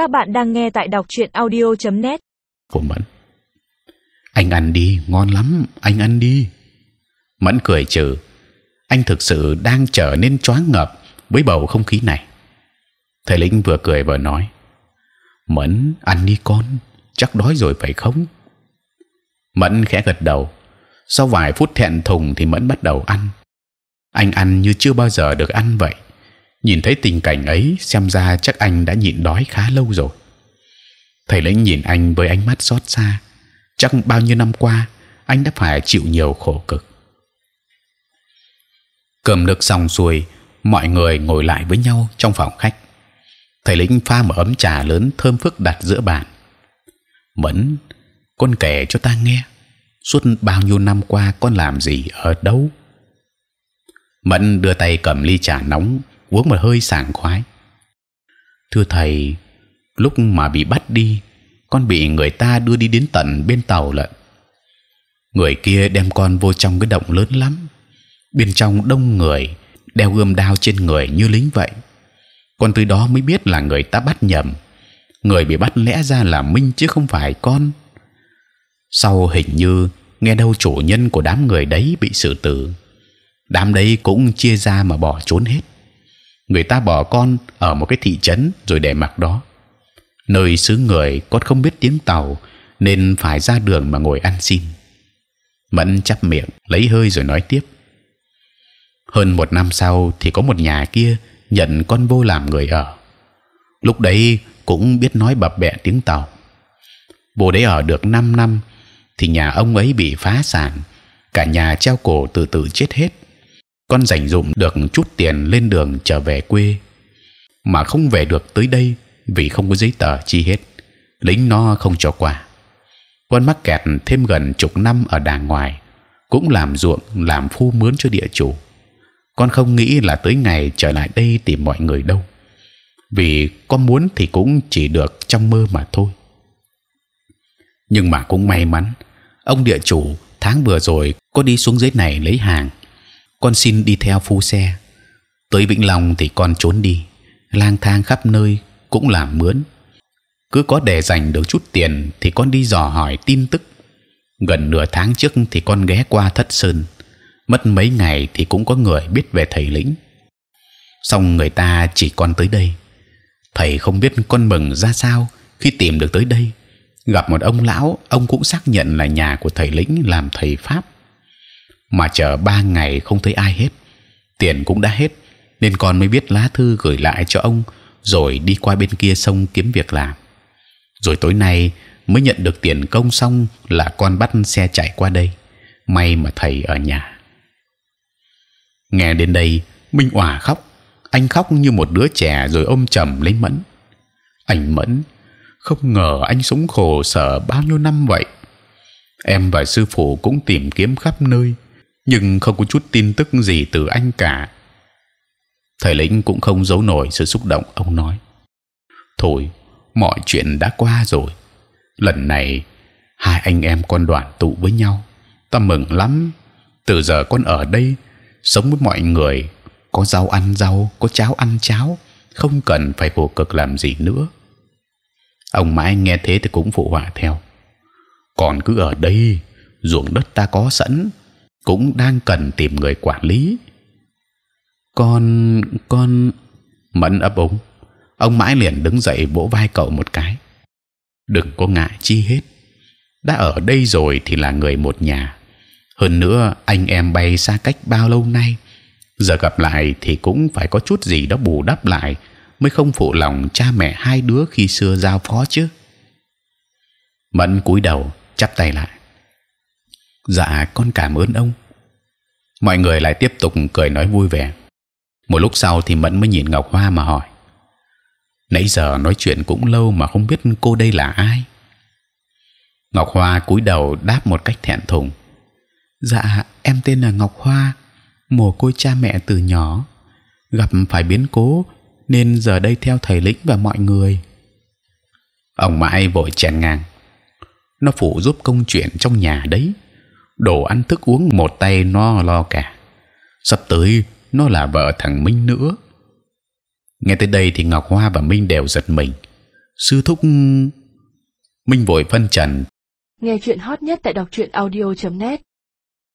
Các bạn đang nghe tại đọc truyện audio.net. của Mẫn. Anh ăn đi, ngon lắm, anh ăn đi. Mẫn cười trừ. Anh thực sự đang trở nên choáng ngợp với bầu không khí này. Thầy lĩnh vừa cười vừa nói: Mẫn, ăn đi con, chắc đói rồi phải không? Mẫn khẽ gật đầu. Sau vài phút thẹn thùng thì Mẫn bắt đầu ăn. Anh ăn như chưa bao giờ được ăn vậy. Nhìn thấy tình cảnh ấy, xem ra chắc anh đã nhịn đói khá lâu rồi. Thầy lĩnh nhìn anh với ánh mắt xót xa. Chắc bao nhiêu năm qua anh đã phải chịu nhiều khổ cực. Cơm nước xong xuôi mọi người ngồi lại với nhau trong phòng khách. Thầy lĩnh pha một ấm trà lớn thơm phức đặt giữa bàn. Mẫn con kể cho ta nghe suốt bao nhiêu năm qua con làm gì ở đâu? Mẫn đưa tay cầm ly trà nóng uống một hơi sảng khoái. Thưa thầy, lúc mà bị bắt đi, con bị người ta đưa đi đến tận bên tàu lận. Người kia đem con vô trong cái động lớn lắm, bên trong đông người, đeo gươm đao trên người như lính vậy. Con tới đó mới biết là người ta bắt nhầm. Người bị bắt lẽ ra là minh chứ không phải con. Sau hình như nghe đâu chủ nhân của đám người đấy bị xử tử. Đám đấy cũng chia ra mà bỏ trốn hết người ta bỏ con ở một cái thị trấn rồi để mặc đó. Nơi xứ người con không biết tiếng tàu, nên phải ra đường mà ngồi ăn xin. Mẫn chắp miệng, lấy hơi rồi nói tiếp. Hơn một năm sau thì có một nhà kia nhận con vô làm người ở. Lúc đấy cũng biết nói bập bẹ tiếng tàu. Vô đấy ở được 5 năm thì nhà ông ấy bị phá sản, cả nhà treo cổ từ từ chết hết con dành dụm được chút tiền lên đường trở về quê. Mà không về được tới đây vì không có giấy tờ chi hết. Lính nó không cho qua. Con mắc kẹt thêm gần chục năm ở đàng ngoài, cũng làm ruộng, làm phu mướn cho địa chủ. Con không nghĩ là tới ngày trở lại đây tìm mọi người đâu. Vì con muốn thì cũng chỉ được trong mơ mà thôi. Nhưng mà cũng may mắn, ông địa chủ tháng vừa rồi có đi xuống dưới này lấy hàng con xin đi theo phu xe. Tới vĩnh long thì con trốn đi. Lang thang khắp nơi cũng làm mướn. Cứ có để dành được chút tiền thì con đi dò hỏi tin tức. Gần nửa tháng trước thì con ghé qua thất sơn. Mất mấy ngày thì cũng có người biết về thầy lĩnh. Xong người ta chỉ con tới đây. Thầy không biết con mừng ra sao khi tìm được tới đây. Gặp một ông lão, ông cũng xác nhận là nhà của thầy lĩnh làm thầy pháp mà chờ ba ngày không thấy ai hết. Tiền cũng đã hết, nên con mới biết lá thư gửi lại cho ông, rồi đi qua bên kia sông kiếm việc làm. Rồi tối nay mới nhận được tiền công xong là con bắt xe chạy qua đây. May mà thầy ở nhà. Nghe đến đây, minh òa khóc. Anh khóc như một đứa trẻ rồi ôm chầm lấy mẫn. Anh mẫn, không ngờ anh sống khổ sở bao nhiêu năm vậy? Em và sư phụ cũng tìm kiếm khắp nơi nhưng không có chút tin tức gì từ anh cả. Thầy lĩnh cũng không giấu nổi sự xúc động, ông nói. Thôi, mọi chuyện đã qua rồi. Lần này, hai anh em con đoàn tụ với nhau. Ta mừng lắm. Từ giờ con ở đây, sống với mọi người. Có rau ăn rau, có cháo ăn cháo. Không cần phải khổ cực làm gì nữa. Ông mãi nghe thế thì cũng phụ họa theo. Còn cứ ở đây, ruộng đất ta có sẵn cũng đang cần tìm người quản lý. Con con, mẫn ấp úng. Ông mãi liền đứng dậy vỗ vai cậu một cái. Đừng có ngại chi hết. Đã ở đây rồi thì là người một nhà. Hơn nữa, anh em bay xa cách bao lâu nay? Giờ gặp lại thì cũng phải có chút gì đó bù đắp lại mới không phụ lòng cha mẹ hai đứa khi xưa giao phó chứ. Mẫn cúi đầu, chắp tay lại dạ con cảm ơn ông. Mọi người lại tiếp tục cười nói vui vẻ. Một lúc sau thì mẫn mới nhìn ngọc hoa mà hỏi. Nãy giờ nói chuyện cũng lâu mà không biết cô đây là ai? Ngọc hoa cúi đầu đáp một cách thẹn thùng. Dạ em tên là ngọc hoa, mồ côi cha mẹ từ nhỏ. Gặp phải biến cố nên giờ đây theo thầy lĩnh và mọi người. Ông mãi vội chèn ngang. Nó phụ giúp công chuyện trong nhà đấy đồ ăn thức uống một tay nó lo cả sắp tới, nó là vợ thằng Minh nữa. Nghe tới đây thì Ngọc Hoa và Minh đều giật mình. sư thúc, minh vội phân trần Nghe chuyện hot nhất tại đọc truyện audio.net